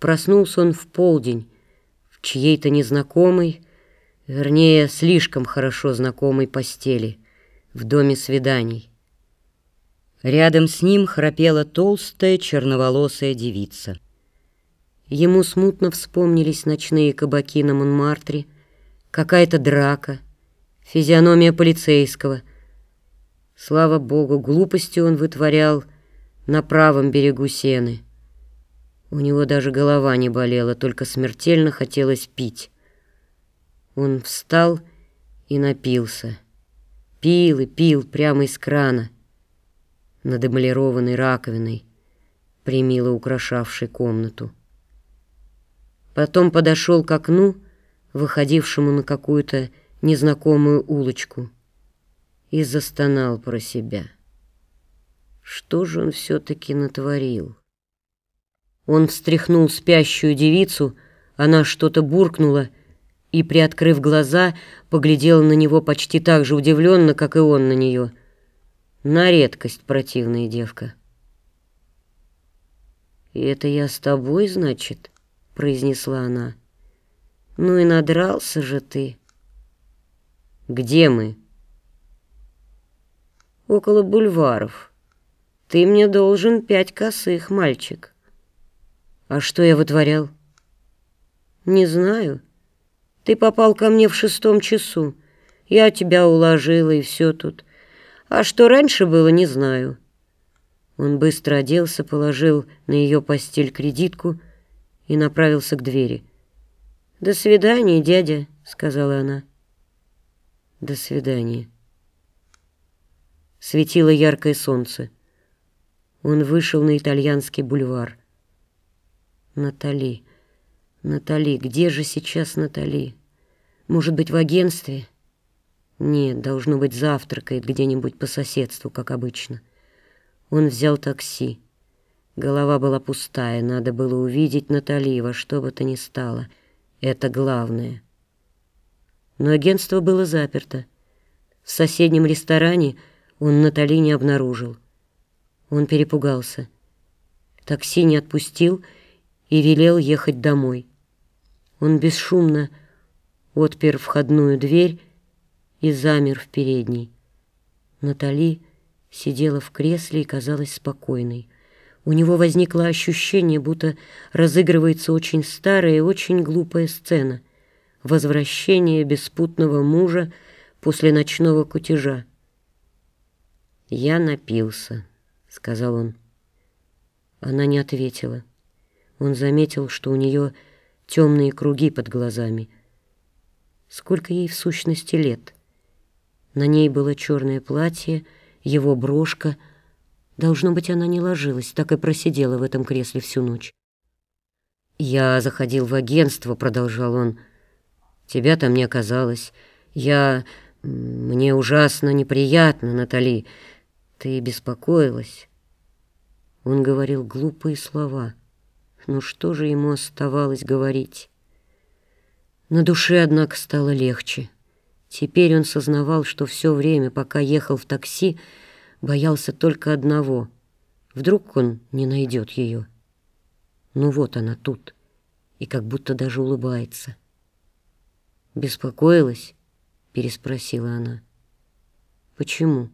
Проснулся он в полдень, в чьей-то незнакомой, вернее, слишком хорошо знакомой постели, в доме свиданий. Рядом с ним храпела толстая черноволосая девица. Ему смутно вспомнились ночные кабаки на Монмартре, какая-то драка, физиономия полицейского. Слава богу, глупости он вытворял на правом берегу Сены. У него даже голова не болела, только смертельно хотелось пить. Он встал и напился. Пил и пил прямо из крана, над эмалированной раковиной, примило украшавшей комнату. Потом подошел к окну, выходившему на какую-то незнакомую улочку, и застонал про себя. Что же он все-таки натворил? Он встряхнул спящую девицу, она что-то буркнула и, приоткрыв глаза, поглядела на него почти так же удивленно, как и он на нее. На редкость противная девка. «И это я с тобой, значит?» — произнесла она. «Ну и надрался же ты». «Где мы?» «Около бульваров. Ты мне должен пять косых, мальчик». А что я вытворял? Не знаю. Ты попал ко мне в шестом часу. Я тебя уложила, и все тут. А что раньше было, не знаю. Он быстро оделся, положил на ее постель кредитку и направился к двери. «До свидания, дядя», — сказала она. «До свидания». Светило яркое солнце. Он вышел на итальянский бульвар. Натали. Натали, где же сейчас Натали? Может быть, в агентстве? Нет, должно быть, завтракает где-нибудь по соседству, как обычно. Он взял такси. Голова была пустая, надо было увидеть Натали во что бы то ни стало. Это главное. Но агентство было заперто. В соседнем ресторане он Натали не обнаружил. Он перепугался. Такси не отпустил и велел ехать домой. Он бесшумно отпер входную дверь и замер в передней. Натали сидела в кресле и казалась спокойной. У него возникло ощущение, будто разыгрывается очень старая и очень глупая сцена — возвращение беспутного мужа после ночного кутежа. «Я напился», — сказал он. Она не ответила. Он заметил, что у нее темные круги под глазами. Сколько ей в сущности лет? На ней было черное платье, его брошка. Должно быть, она не ложилась, так и просидела в этом кресле всю ночь. «Я заходил в агентство», — продолжал он. «Тебя там не оказалось. Я... Мне ужасно неприятно, Натали. Ты беспокоилась». Он говорил глупые слова — но что же ему оставалось говорить? На душе, однако, стало легче. Теперь он сознавал, что все время, пока ехал в такси, боялся только одного. Вдруг он не найдет ее. Ну вот она тут, и как будто даже улыбается. «Беспокоилась?» — переспросила она. «Почему?»